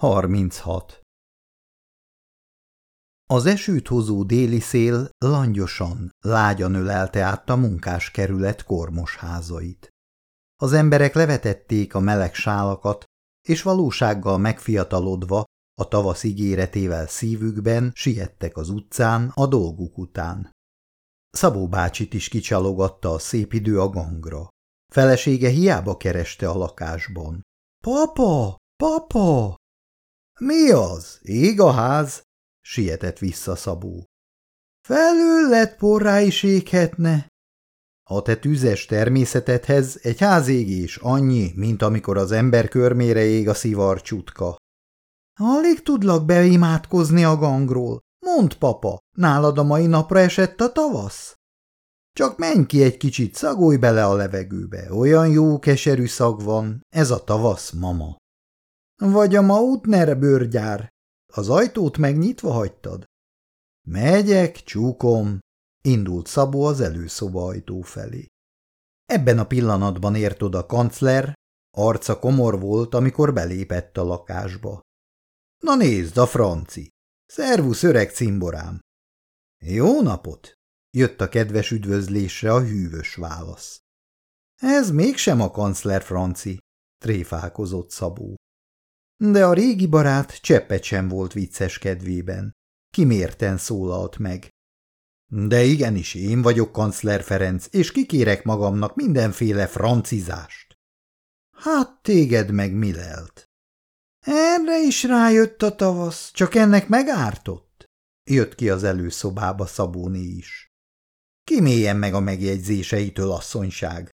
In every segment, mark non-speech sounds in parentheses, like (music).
36. Az esőt hozó déli szél langyosan, lágyan ölelte át a munkáskerület kormos házait. Az emberek levetették a meleg sálakat, és valósággal megfiatalodva, a tavasz ígéretével szívükben siettek az utcán a dolguk után. Szabó bácsit is kicsalogatta a szép idő a gangra. Felesége hiába kereste a lakásban. – Papa! Papa! Mi az? Ég a ház? sietett vissza Szabó. Felül lett porrá is éghetne. A te tüzes természetedhez egy házégés annyi, mint amikor az ember körmére ég a szivarcsutka. Alig tudlak beimádkozni a gangról. Mondd, papa, nálad a mai napra esett a tavasz? Csak menj ki egy kicsit, szagolj bele a levegőbe, olyan jó keserű szag van, ez a tavasz, mama. Vagy a Mautner bőrgyár. Az ajtót megnyitva hagytad? Megyek, csúkom, indult Szabó az előszoba ajtó felé. Ebben a pillanatban ért oda kancler, arca komor volt, amikor belépett a lakásba. Na nézd, a franci! Szervusz, öreg cimborám! Jó napot! Jött a kedves üdvözlésre a hűvös válasz. Ez mégsem a kancler franci, tréfálkozott Szabó. De a régi barát cseppet sem volt vicces kedvében. Kimérten szólalt meg. De igenis, én vagyok kancler Ferenc, és kikérek magamnak mindenféle francizást. Hát téged meg mi lelt? Erre is rájött a tavasz, csak ennek megártott. Jött ki az előszobába Szabóni is. Kiméljen meg a megjegyzéseitől, asszonyság.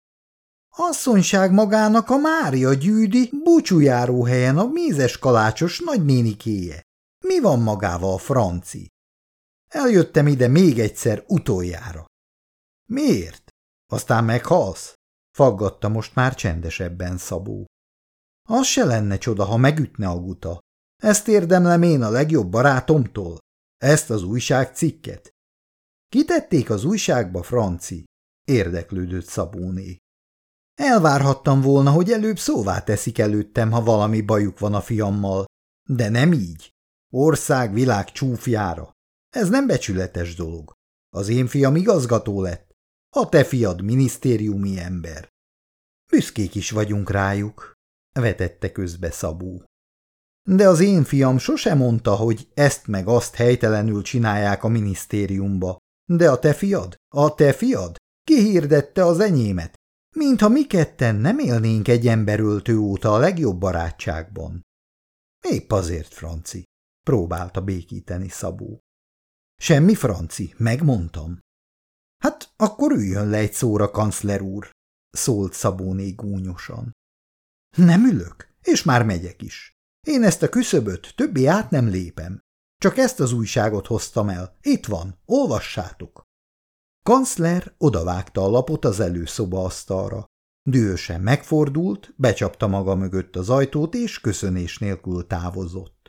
Asszonyság magának a Mária gyűdi helyen a mézes kalácsos nagynénikéje. Mi van magával franci? Eljöttem ide még egyszer utoljára. Miért? Aztán meghalsz? Faggatta most már csendesebben Szabó. Az se lenne csoda, ha megütne a guta. Ezt érdemlem én a legjobb barátomtól. Ezt az újságcikket. Kitették az újságba, Franci? Érdeklődött Szabóné. Elvárhattam volna, hogy előbb szóvá teszik előttem, ha valami bajuk van a fiammal, de nem így. Ország világ csúfjára. Ez nem becsületes dolog. Az én fiam igazgató lett, a te fiad minisztériumi ember. Büszkék is vagyunk rájuk, vetette közbe Szabó. De az én fiam sose mondta, hogy ezt meg azt helytelenül csinálják a minisztériumba. De a te fiad? A te fiad? Kihirdette az enyémet, mintha mi ketten nem élnénk egy emberöltő óta a legjobb barátságban. Épp azért, Franci, próbálta békíteni Szabó. Semmi, Franci, megmondtam. Hát akkor üljön le egy szóra, kancler úr, szólt Szabóné gúnyosan. Nem ülök, és már megyek is. Én ezt a küszöböt többé át nem lépem. Csak ezt az újságot hoztam el. Itt van, olvassátok. Kancler odavágta a lapot az előszoba asztalra. Dühösen megfordult, becsapta maga mögött az ajtót, és köszönés nélkül távozott.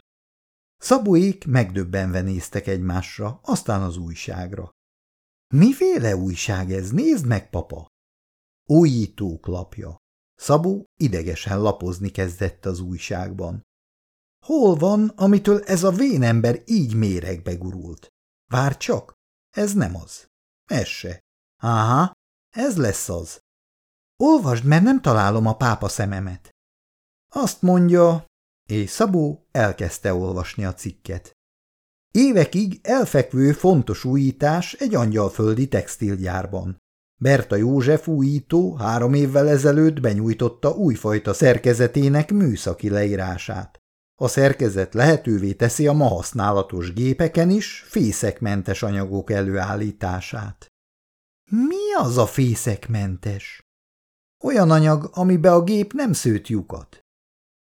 Szabóék megdöbbenve néztek egymásra, aztán az újságra. – Miféle újság ez? Nézd meg, papa! Újítók lapja. Szabó idegesen lapozni kezdett az újságban. Hol van, amitől ez a vénember így méregbe gurult? Vár csak, ez nem az. Ez se. Áha, ez lesz az. Olvasd, mert nem találom a pápa szememet. Azt mondja, és Szabó elkezdte olvasni a cikket. Évekig elfekvő fontos újítás egy angyalföldi textilgyárban. Berta József újító három évvel ezelőtt benyújtotta újfajta szerkezetének műszaki leírását. A szerkezet lehetővé teszi a ma használatos gépeken is fészekmentes anyagok előállítását. Mi az a fészekmentes? Olyan anyag, amibe a gép nem szőtt lyukat.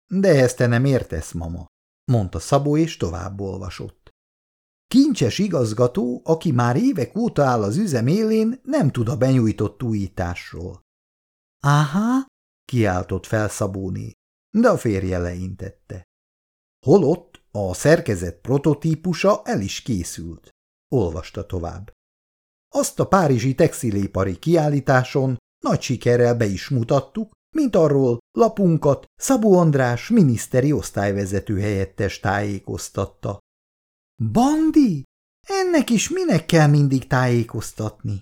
De ezt te nem értesz, mama, mondta Szabó, és tovább olvasott. Kincses igazgató, aki már évek óta áll az üzem élén, nem tud a benyújtott újításról. Áhá, kiáltott fel Szabóné, de a férje leintette. Holott a szerkezet prototípusa el is készült. Olvasta tovább. Azt a párizsi textilépari kiállításon nagy sikerrel be is mutattuk, mint arról lapunkat Szabó András miniszteri osztályvezető helyettes tájékoztatta. Bandi? Ennek is minek kell mindig tájékoztatni?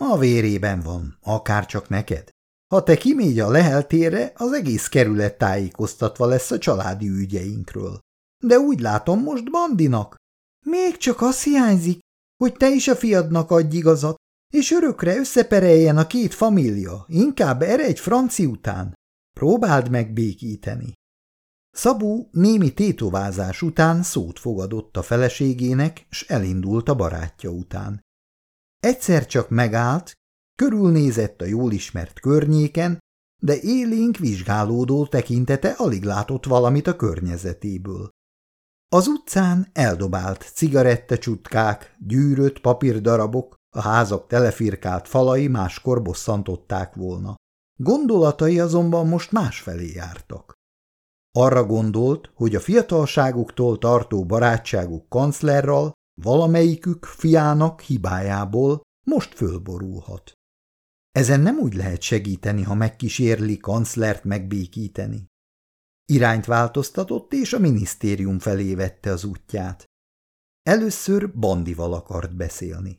A vérében van, akár csak neked. Ha te kimégy a leheltére, az egész kerület tájékoztatva lesz a családi ügyeinkről. De úgy látom most Bandinak. Még csak az hiányzik, hogy te is a fiadnak adj igazat, és örökre összepereljen a két família, inkább egy franci után. Próbáld meg békíteni. Szabó némi tétovázás után szót fogadott a feleségének, s elindult a barátja után. Egyszer csak megállt, körülnézett a jól ismert környéken, de élénk vizsgálódó tekintete alig látott valamit a környezetéből. Az utcán eldobált cigarettacsutkák, gyűrött papírdarabok, a házak telefirkált falai máskor bosszantották volna. Gondolatai azonban most másfelé jártak. Arra gondolt, hogy a fiatalságuktól tartó barátságuk kanclerral valamelyikük fiának hibájából most fölborulhat. Ezen nem úgy lehet segíteni, ha megkísérli kanclert megbékíteni. Irányt változtatott, és a minisztérium felé vette az útját. Először Bandival akart beszélni.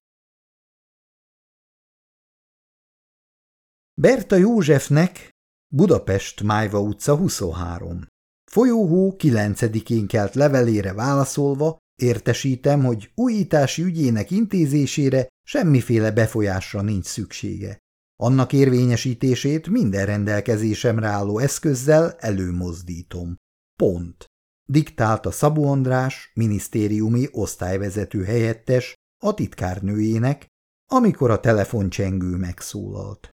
Berta Józsefnek Budapest Májva utca 23. Folyóhó 9-én kelt levelére válaszolva értesítem, hogy újítási ügyének intézésére semmiféle befolyásra nincs szüksége. Annak érvényesítését minden rendelkezésemre álló eszközzel előmozdítom. Pont. Diktálta Szabó András, minisztériumi osztályvezető helyettes a titkárnőjének, amikor a telefoncsengő megszólalt.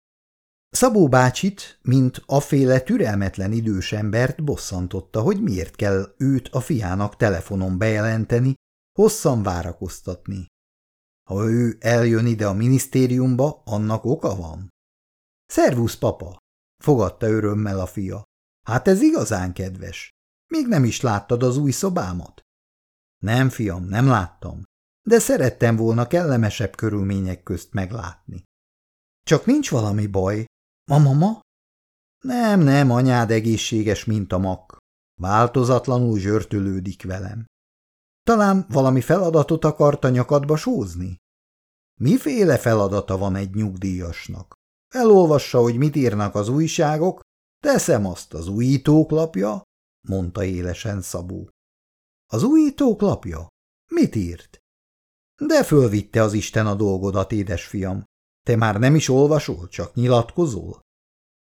Szabó bácsit, mint aféle türelmetlen idős embert bosszantotta, hogy miért kell őt a fiának telefonon bejelenteni, hosszan várakoztatni. Ha ő eljön ide a minisztériumba, annak oka van. Szervusz, papa! fogadta örömmel a fia. Hát ez igazán kedves. Még nem is láttad az új szobámat? Nem, fiam, nem láttam, de szerettem volna kellemesebb körülmények közt meglátni. Csak nincs valami baj, a mama? Nem, nem, anyád egészséges, mint a mak. Változatlanul zsörtölődik velem. Talán valami feladatot akart a nyakadba sózni? Miféle feladata van egy nyugdíjasnak? Elolvassa, hogy mit írnak az újságok, teszem azt az újítók lapja, mondta élesen Szabó. Az újítók lapja? Mit írt? De fölvitte az Isten a dolgodat, édesfiam. Te már nem is olvasol, csak nyilatkozol?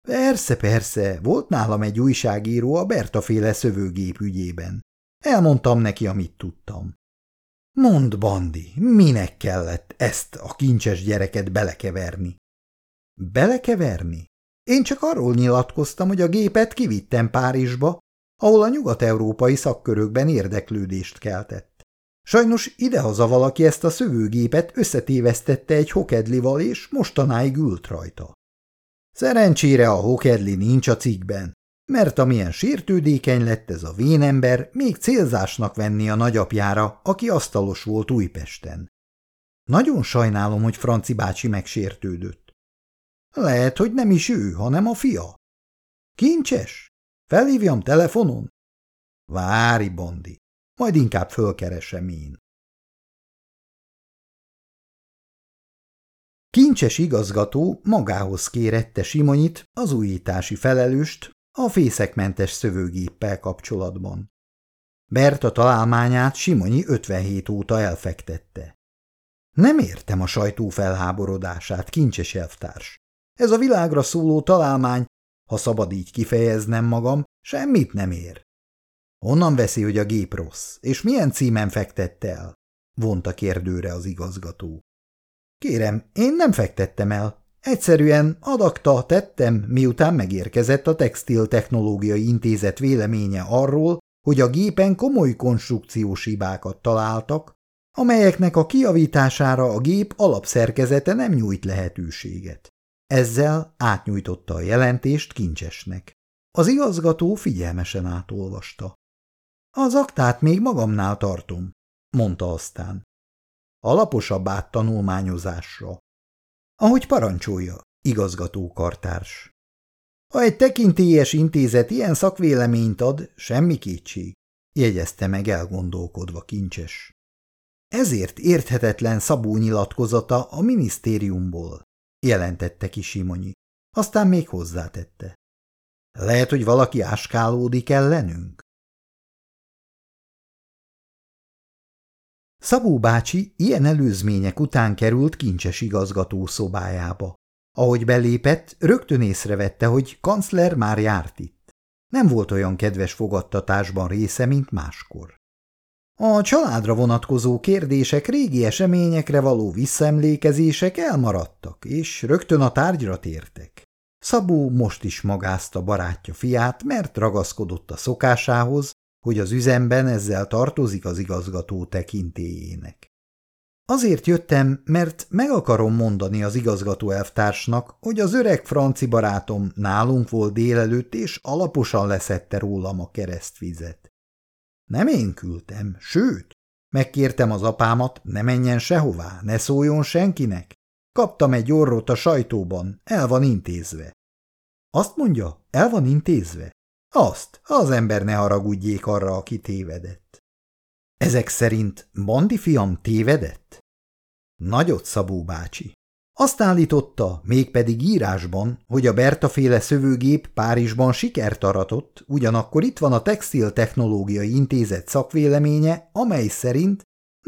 Persze, persze, volt nálam egy újságíró a Berta-féle szövőgép ügyében. Elmondtam neki, amit tudtam. Mond, Bandi, minek kellett ezt a kincses gyereket belekeverni? Belekeverni? Én csak arról nyilatkoztam, hogy a gépet kivittem Párizsba, ahol a nyugat-európai szakkörökben érdeklődést keltett. Sajnos idehaza valaki ezt a szövőgépet összetévesztette egy hokedlival, és mostanáig ült rajta. Szerencsére a hokedli nincs a cikkben, mert amilyen sértődékeny lett ez a vénember, még célzásnak venni a nagyapjára, aki asztalos volt Újpesten. Nagyon sajnálom, hogy Franci bácsi megsértődött. Lehet, hogy nem is ő, hanem a fia. Kincses? Felhívjam telefonon? Vári, Bondi. Majd inkább fölkeresem én. Kincses igazgató magához kérette Simonyit, az újítási felelőst, a fészekmentes szövőgéppel kapcsolatban. Berta találmányát Simonyi 57 óta elfektette. Nem értem a sajtó felháborodását, kincses elvtárs. Ez a világra szóló találmány, ha szabad így kifejeznem magam, semmit nem ér. Honnan veszi, hogy a gép rossz, és milyen címen fektette el? vonta kérdőre az igazgató. Kérem, én nem fektettem el. Egyszerűen adakta tettem, miután megérkezett a Textil Technológiai Intézet véleménye arról, hogy a gépen komoly konstrukciós hibákat találtak, amelyeknek a kiavítására a gép alapszerkezete nem nyújt lehetőséget. Ezzel átnyújtotta a jelentést kincsesnek. Az igazgató figyelmesen átolvasta. Az aktát még magamnál tartom, mondta aztán. Alaposabb áttanulmányozásra. Ahogy parancsolja, igazgató kartárs. Ha egy tekintélyes intézet ilyen szakvéleményt ad, semmi kétség, jegyezte meg elgondolkodva kincses. Ezért érthetetlen Szabó nyilatkozata a minisztériumból, jelentette ki Simonyi. Aztán még hozzátette. Lehet, hogy valaki áskálódik ellenünk? Szabó bácsi ilyen előzmények után került kincses igazgató szobájába. Ahogy belépett, rögtön észrevette, hogy kancler már járt itt. Nem volt olyan kedves fogadtatásban része, mint máskor. A családra vonatkozó kérdések régi eseményekre való visszaemlékezések elmaradtak, és rögtön a tárgyra tértek. Szabó most is magázta barátja fiát, mert ragaszkodott a szokásához, hogy az üzemben ezzel tartozik az igazgató tekintélyének. Azért jöttem, mert meg akarom mondani az igazgató elvtársnak, hogy az öreg franci barátom nálunk volt délelőtt, és alaposan leszette rólam a keresztvizet. Nem én küldtem, sőt, megkértem az apámat, ne menjen sehová, ne szóljon senkinek. Kaptam egy orrot a sajtóban, el van intézve. Azt mondja, el van intézve? Azt, az ember ne haragudjék arra, aki tévedett. Ezek szerint Bandi fiam tévedett? Nagyot Szabó bácsi. Azt állította, mégpedig írásban, hogy a Berta-féle szövőgép Párizsban sikert aratott, ugyanakkor itt van a Textil Technológiai Intézet szakvéleménye, amely szerint,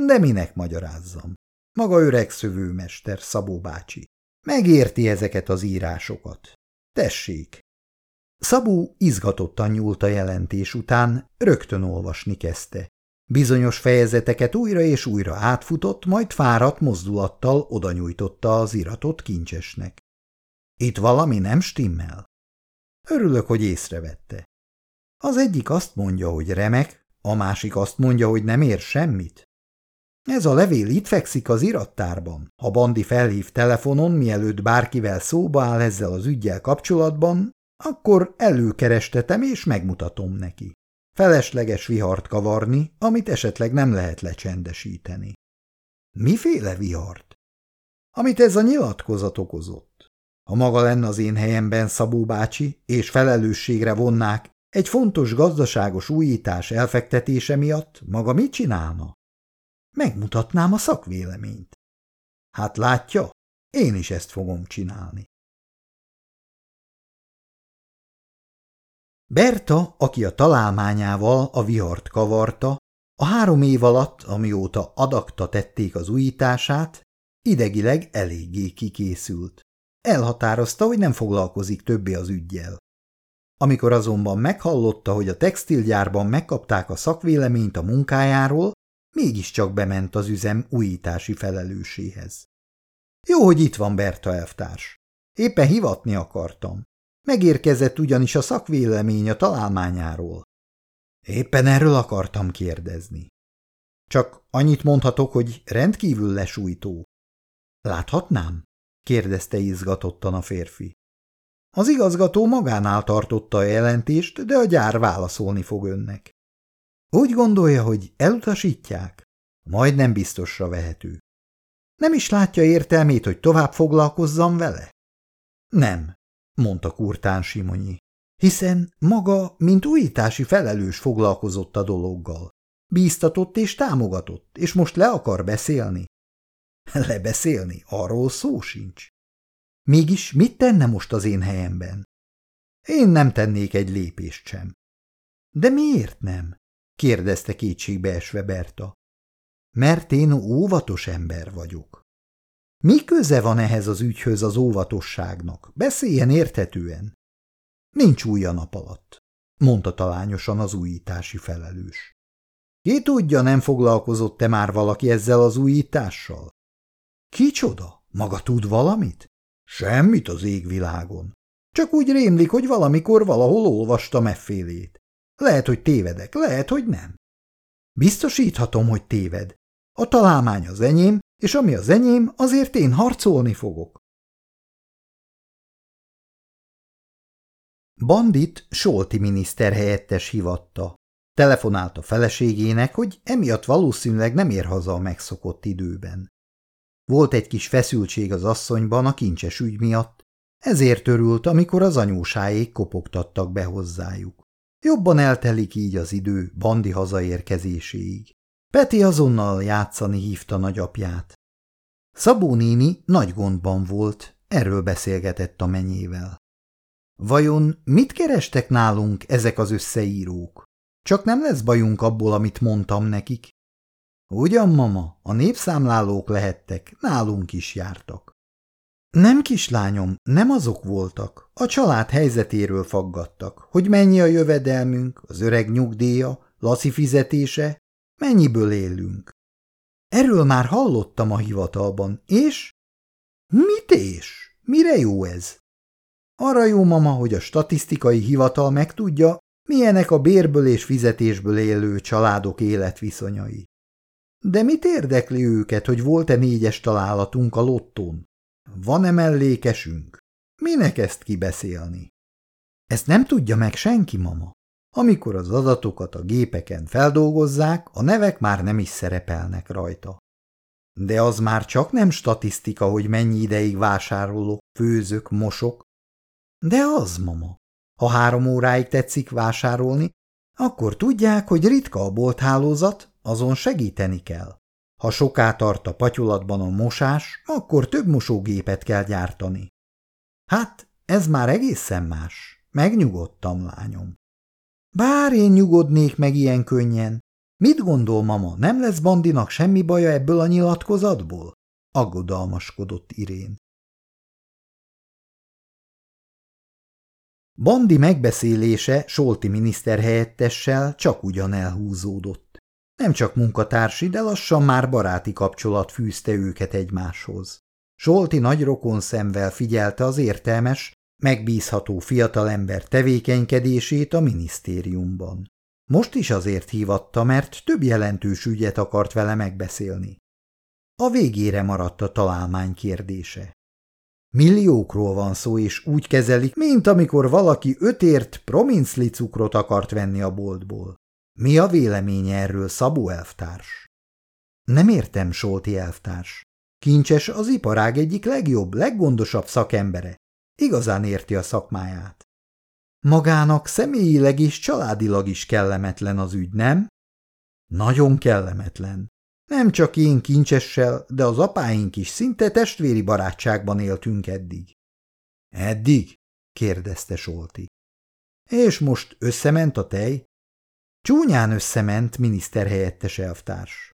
de minek magyarázzam. Maga öreg szövőmester, Szabó bácsi. Megérti ezeket az írásokat. Tessék! Szabó izgatottan nyúlt a jelentés után, rögtön olvasni kezdte. Bizonyos fejezeteket újra és újra átfutott, majd fáradt mozdulattal oda nyújtotta az iratot kincsesnek. Itt valami nem stimmel? Örülök, hogy észrevette. Az egyik azt mondja, hogy remek, a másik azt mondja, hogy nem ér semmit. Ez a levél itt fekszik az irattárban. Ha Bandi felhív telefonon, mielőtt bárkivel szóba áll ezzel az ügyel kapcsolatban, akkor előkerestetem és megmutatom neki. Felesleges vihart kavarni, amit esetleg nem lehet lecsendesíteni. Miféle vihart? Amit ez a nyilatkozat okozott. Ha maga lenne az én helyemben Szabó bácsi, és felelősségre vonnák egy fontos gazdaságos újítás elfektetése miatt, maga mit csinálna? Megmutatnám a szakvéleményt. Hát látja, én is ezt fogom csinálni. Berta, aki a találmányával a vihart kavarta, a három év alatt, amióta adakta tették az újítását, idegileg eléggé kikészült. Elhatározta, hogy nem foglalkozik többé az ügyjel. Amikor azonban meghallotta, hogy a textilgyárban megkapták a szakvéleményt a munkájáról, mégiscsak bement az üzem újítási felelőséhez. Jó, hogy itt van Berta elvtárs. Éppen hivatni akartam. Megérkezett ugyanis a szakvélemény a találmányáról. Éppen erről akartam kérdezni. Csak annyit mondhatok, hogy rendkívül lesújtó. Láthatnám? kérdezte izgatottan a férfi. Az igazgató magánál tartotta a jelentést, de a gyár válaszolni fog önnek. Úgy gondolja, hogy elutasítják? Majd nem biztosra vehető. Nem is látja értelmét, hogy tovább foglalkozzam vele? Nem, mondta Kurtán Simonyi, hiszen maga, mint újítási felelős foglalkozott a dologgal. Bíztatott és támogatott, és most le akar beszélni. (laughs) Lebeszélni? Arról szó sincs. Mégis mit tenne most az én helyemben? Én nem tennék egy lépést sem. De miért nem? kérdezte kétségbe esve Berta. Mert én óvatos ember vagyok. Mi köze van ehhez az ügyhöz az óvatosságnak? Beszéljen érthetően. Nincs új a nap alatt, mondta talányosan az újítási felelős. Ki tudja, nem foglalkozott-e már valaki ezzel az újítással? Kicsoda? Maga tud valamit? Semmit az égvilágon. Csak úgy rémlik, hogy valamikor valahol olvastam effélét. Lehet, hogy tévedek, lehet, hogy nem. Biztosíthatom, hogy téved. A találmány az enyém, és ami az enyém, azért én harcolni fogok. Bandit Solti miniszter helyettes hivatta. Telefonált a feleségének, hogy emiatt valószínűleg nem ér haza a megszokott időben. Volt egy kis feszültség az asszonyban a kincses ügy miatt, Ezért örült, amikor az anyósáék kopogtattak be hozzájuk. Jobban eltelik így az idő Bandi hazaérkezéséig. Peti azonnal játszani hívta nagyapját. Szabó néni nagy gondban volt, erről beszélgetett a menyével. Vajon mit kerestek nálunk ezek az összeírók? Csak nem lesz bajunk abból, amit mondtam nekik? Ugyan, mama, a népszámlálók lehettek, nálunk is jártak. Nem, kislányom, nem azok voltak. A család helyzetéről faggattak, hogy mennyi a jövedelmünk, az öreg nyugdíja, Laci fizetése, mennyiből élünk. Erről már hallottam a hivatalban, és? Mit és? Mire jó ez? Arra jó, mama, hogy a statisztikai hivatal megtudja, milyenek a bérből és fizetésből élő családok életviszonyai. De mit érdekli őket, hogy volt-e négyes találatunk a lottón? Van-e mellékesünk? Minek ezt kibeszélni? Ezt nem tudja meg senki, mama. Amikor az adatokat a gépeken feldolgozzák, a nevek már nem is szerepelnek rajta. De az már csak nem statisztika, hogy mennyi ideig vásárolok, főzök, mosok. De az, mama. Ha három óráig tetszik vásárolni, akkor tudják, hogy ritka a bolthálózat, azon segíteni kell. Ha soká tart a patyulatban a mosás, akkor több mosógépet kell gyártani. Hát, ez már egészen más. Megnyugodtam, lányom. Bár én nyugodnék meg ilyen könnyen. Mit gondol, mama, nem lesz Bandinak semmi baja ebből a nyilatkozatból? Aggodalmaskodott Irén. Bandi megbeszélése Solti miniszterhelyettessel csak ugyan elhúzódott. Nem csak munkatársi, de lassan már baráti kapcsolat fűzte őket egymáshoz. Solti nagy rokon szemvel figyelte az értelmes, megbízható fiatalember tevékenykedését a minisztériumban. Most is azért hívatta, mert több jelentős ügyet akart vele megbeszélni. A végére maradt a találmány kérdése. Milliókról van szó, és úgy kezelik, mint amikor valaki ötért promincli cukrot akart venni a boltból. Mi a véleménye erről, Szabó elvtárs? Nem értem, Solti elvtárs. Kincses az iparág egyik legjobb, leggondosabb szakembere. Igazán érti a szakmáját. Magának személyileg és családilag is kellemetlen az ügy, nem? Nagyon kellemetlen. Nem csak én kincsessel, de az apáink is szinte testvéri barátságban éltünk eddig. Eddig? kérdezte Solti. És most összement a tej? Csúnyán összement miniszterhelyettes elvtárs.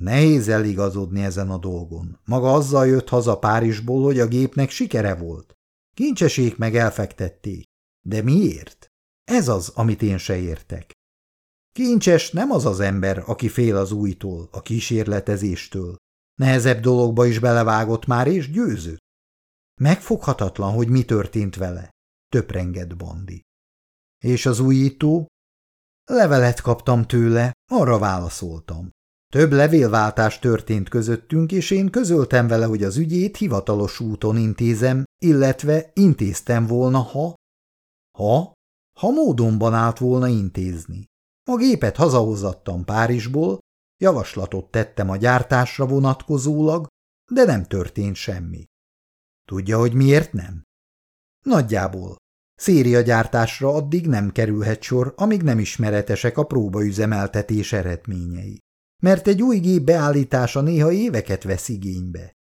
Nehéz eligazodni ezen a dolgon. Maga azzal jött haza Párizsból, hogy a gépnek sikere volt. Kincsesék meg elfektették. De miért? Ez az, amit én se értek. Kincses nem az az ember, aki fél az újtól, a kísérletezéstől. Nehezebb dologba is belevágott már, és győzött. Megfoghatatlan, hogy mi történt vele, töprengett Bandi. És az újító? Levelet kaptam tőle, arra válaszoltam. Több levélváltás történt közöttünk, és én közöltem vele, hogy az ügyét hivatalos úton intézem, illetve intéztem volna, ha... Ha? Ha módonban állt volna intézni. A gépet hazahozattam Párizsból, javaslatot tettem a gyártásra vonatkozólag, de nem történt semmi. Tudja, hogy miért nem? Nagyjából. gyártásra addig nem kerülhet sor, amíg nem ismeretesek a próbaüzemeltetés eredményei. Mert egy új gép beállítása néha éveket vesz igénybe.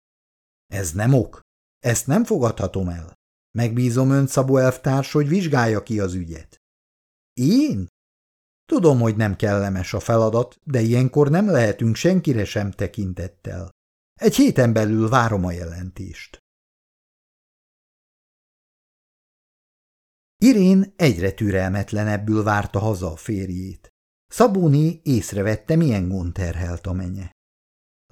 Ez nem ok. Ezt nem fogadhatom el. Megbízom ön Szabó elvtárs, hogy vizsgálja ki az ügyet. Én? Tudom, hogy nem kellemes a feladat, de ilyenkor nem lehetünk senkire sem tekintettel. Egy héten belül várom a jelentést. Irén egyre türelmetlenebbül várta haza a férjét. Szabóni észrevette, milyen gond terhelt a menye.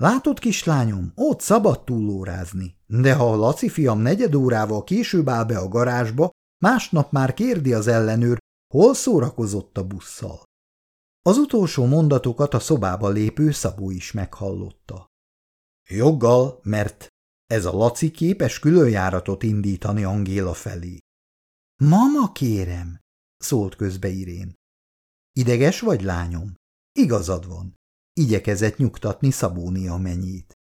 Látod, kislányom, ott szabad túlórázni, de ha a Laci fiam negyed órával később áll be a garázsba, másnap már kérdi az ellenőr, hol szórakozott a busszal. Az utolsó mondatokat a szobába lépő Szabó is meghallotta. Joggal, mert ez a Laci képes különjáratot indítani Angéla felé. Mama, kérem, szólt közbe Irén. Ideges vagy, lányom? Igazad van. Igyekezett nyugtatni Szabónia mennyit.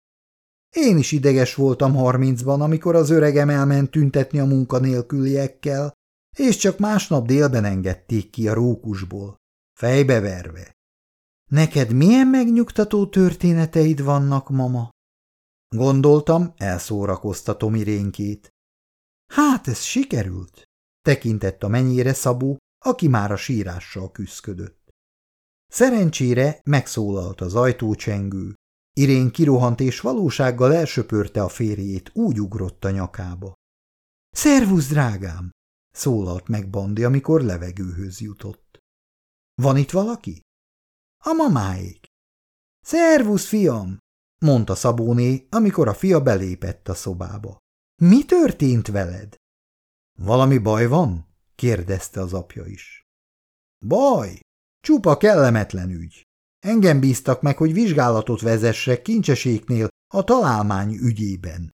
Én is ideges voltam harmincban, amikor az öregem elment tüntetni a munkanélküliekkel, és csak másnap délben engedték ki a rókusból, fejbeverve. Neked milyen megnyugtató történeteid vannak, mama? Gondoltam, elszórakoztatom irénkét. Hát, ez sikerült, tekintett a mennyire Szabó, aki már a sírással küszködött. Szerencsére megszólalt az ajtócsengő. Irén kirohant és valósággal elsöpörte a férjét, úgy ugrott a nyakába. – Szervusz, drágám! – szólalt meg Bandi, amikor levegőhöz jutott. – Van itt valaki? – A mamáék. – Szervusz, fiam! – mondta Szabóné, amikor a fia belépett a szobába. – Mi történt veled? – Valami baj van? – kérdezte az apja is. – Baj! Csupa kellemetlen ügy. Engem bíztak meg, hogy vizsgálatot vezessek kincseséknél a találmány ügyében.